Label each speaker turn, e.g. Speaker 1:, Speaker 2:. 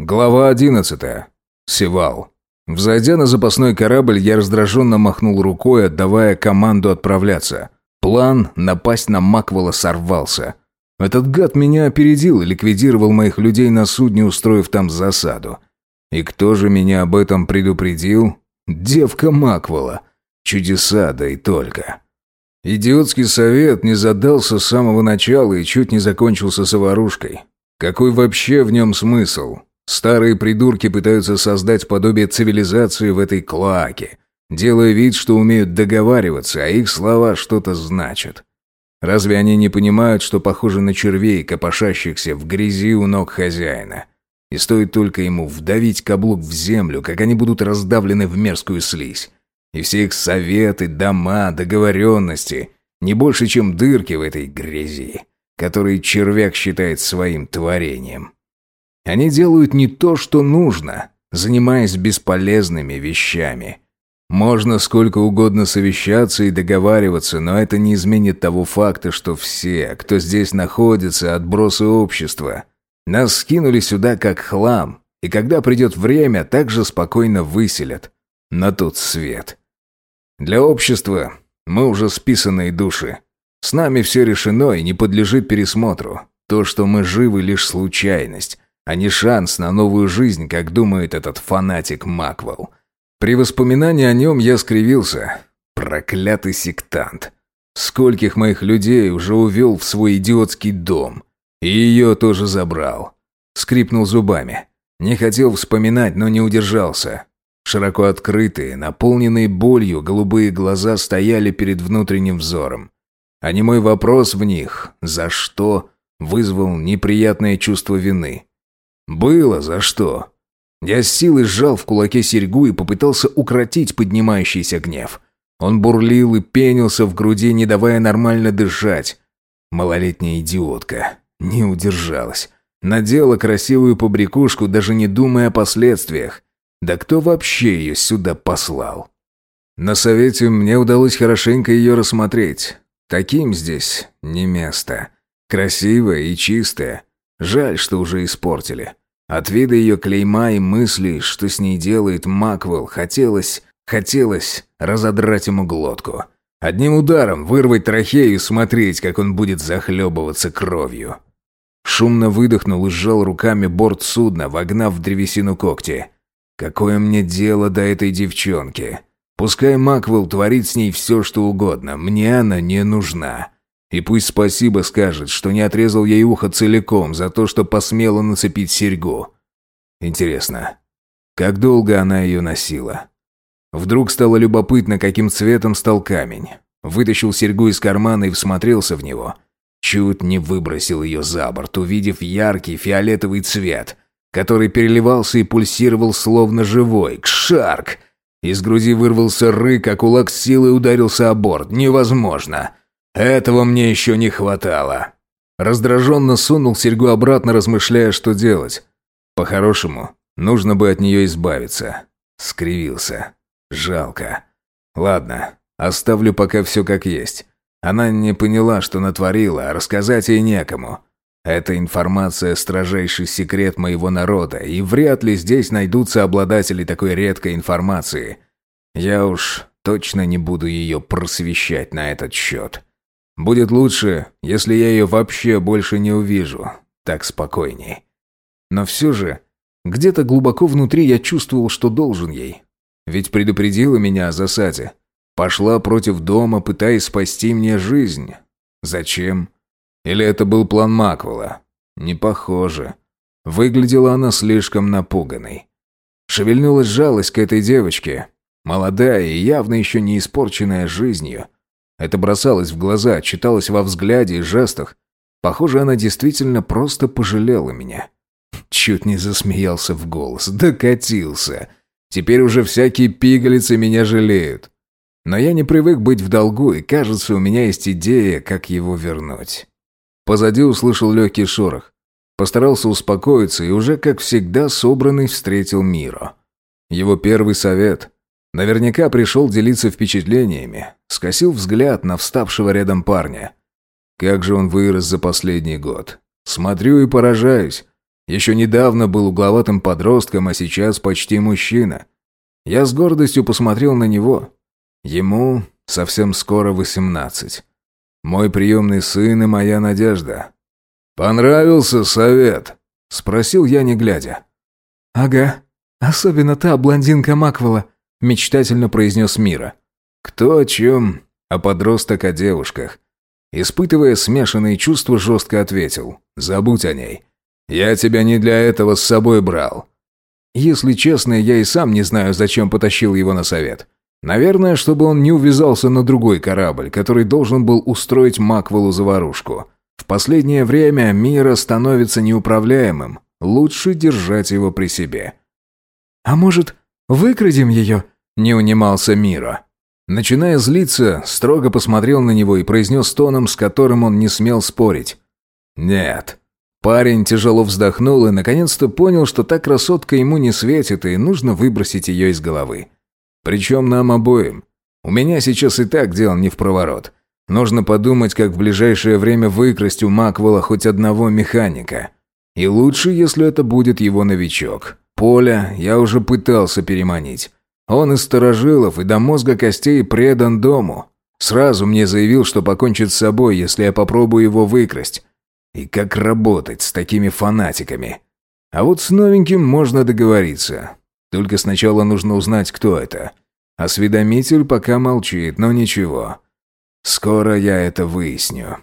Speaker 1: Глава 11. Севал. Взойдя на запасной корабль, я раздраженно махнул рукой, отдавая команду отправляться. План напасть на Маквела сорвался. Этот гад меня опередил и ликвидировал моих людей на судне, устроив там засаду. И кто же меня об этом предупредил? Девка Маквела. Чудеса, да и только. Идиотский совет не задался с самого начала и чуть не закончился заварушкой. Какой вообще в нем смысл? Старые придурки пытаются создать подобие цивилизации в этой клоаке, делая вид, что умеют договариваться, а их слова что-то значат. Разве они не понимают, что похожи на червей, копошащихся в грязи у ног хозяина? И стоит только ему вдавить каблук в землю, как они будут раздавлены в мерзкую слизь. И все их советы, дома, договоренности не больше, чем дырки в этой грязи, которые червяк считает своим творением. Они делают не то, что нужно, занимаясь бесполезными вещами. Можно сколько угодно совещаться и договариваться, но это не изменит того факта, что все, кто здесь находится, отбросы общества. Нас скинули сюда как хлам, и когда придет время, также спокойно выселят. На тот свет. Для общества мы уже списанные души. С нами все решено и не подлежит пересмотру. То, что мы живы, лишь случайность а не шанс на новую жизнь, как думает этот фанатик Маквелл. При воспоминании о нем я скривился. Проклятый сектант. Скольких моих людей уже увел в свой идиотский дом. И ее тоже забрал. Скрипнул зубами. Не хотел вспоминать, но не удержался. Широко открытые, наполненные болью, голубые глаза стояли перед внутренним взором. А не мой вопрос в них «За что?» вызвал неприятное чувство вины. Было за что. Я с силой сжал в кулаке серьгу и попытался укротить поднимающийся гнев. Он бурлил и пенился в груди, не давая нормально дышать. Малолетняя идиотка. Не удержалась. Надела красивую побрякушку, даже не думая о последствиях. Да кто вообще ее сюда послал? На совете мне удалось хорошенько ее рассмотреть. Таким здесь не место. Красивая и чистая. Жаль, что уже испортили. От вида ее клейма и мыслей, что с ней делает Маквелл, хотелось, хотелось разодрать ему глотку. Одним ударом вырвать трахею и смотреть, как он будет захлебываться кровью. Шумно выдохнул и сжал руками борт судна, вогнав в древесину когти. «Какое мне дело до этой девчонки? Пускай Маквелл творит с ней все, что угодно, мне она не нужна. И пусть спасибо скажет, что не отрезал ей ухо целиком за то, что посмела нацепить серьгу. Интересно, как долго она ее носила? Вдруг стало любопытно, каким цветом стал камень. Вытащил серьгу из кармана и всмотрелся в него. Чуть не выбросил ее за борт, увидев яркий фиолетовый цвет, который переливался и пульсировал словно живой. Кшарк! Из груди вырвался рык, а кулак с силой ударился о борт. Невозможно! Этого мне еще не хватало. Раздраженно сунул серьгу обратно, размышляя, что делать. По-хорошему, нужно бы от нее избавиться. Скривился. Жалко. Ладно, оставлю пока все как есть. Она не поняла, что натворила, а рассказать ей некому. Это информация – строжайший секрет моего народа, и вряд ли здесь найдутся обладатели такой редкой информации. Я уж точно не буду ее просвещать на этот счет. Будет лучше, если я ее вообще больше не увижу. Так спокойней. Но все же, где-то глубоко внутри я чувствовал, что должен ей. Ведь предупредила меня о засаде. Пошла против дома, пытаясь спасти мне жизнь. Зачем? Или это был план Маквела? Не похоже. Выглядела она слишком напуганной. Шевельнулась жалость к этой девочке. Молодая и явно еще не испорченная жизнью. Это бросалось в глаза, читалось во взгляде и жестах. Похоже, она действительно просто пожалела меня. Чуть не засмеялся в голос. Докатился. Теперь уже всякие пигалицы меня жалеют. Но я не привык быть в долгу, и кажется, у меня есть идея, как его вернуть. Позади услышал легкий шорох. Постарался успокоиться и уже, как всегда, собранный встретил Миро. Его первый совет Наверняка пришел делиться впечатлениями, скосил взгляд на вставшего рядом парня. Как же он вырос за последний год. Смотрю и поражаюсь. Еще недавно был угловатым подростком, а сейчас почти мужчина. Я с гордостью посмотрел на него. Ему совсем скоро восемнадцать. Мой приемный сын и моя надежда. «Понравился совет?» — спросил я, не глядя.
Speaker 2: «Ага. Особенно та блондинка Маквела», — мечтательно произнес Мира.
Speaker 1: «Кто о чем, а подросток о девушках». Испытывая смешанные чувства, жестко ответил. «Забудь о ней. Я тебя не для этого с собой брал». Если честно, я и сам не знаю, зачем потащил его на совет. Наверное, чтобы он не увязался на другой корабль, который должен был устроить Маквелу заварушку. В последнее время Мира становится неуправляемым. Лучше держать его при себе.
Speaker 2: «А может, выкрадем ее?» – не унимался Мира.
Speaker 1: Начиная злиться, строго посмотрел на него и произнес тоном, с которым он не смел спорить. «Нет». Парень тяжело вздохнул и наконец-то понял, что та красотка ему не светит, и нужно выбросить ее из головы. Причем нам обоим. У меня сейчас и так дело не в проворот. Нужно подумать, как в ближайшее время выкрасть у Маквелла хоть одного механика. И лучше, если это будет его новичок. Поля я уже пытался переманить. Он из сторожилов и до мозга костей предан дому. Сразу мне заявил, что покончит с собой, если я попробую его выкрасть. И как работать с такими фанатиками? А вот с новеньким можно договориться. Только сначала нужно узнать, кто это. Осведомитель пока молчит, но ничего. Скоро я это выясню.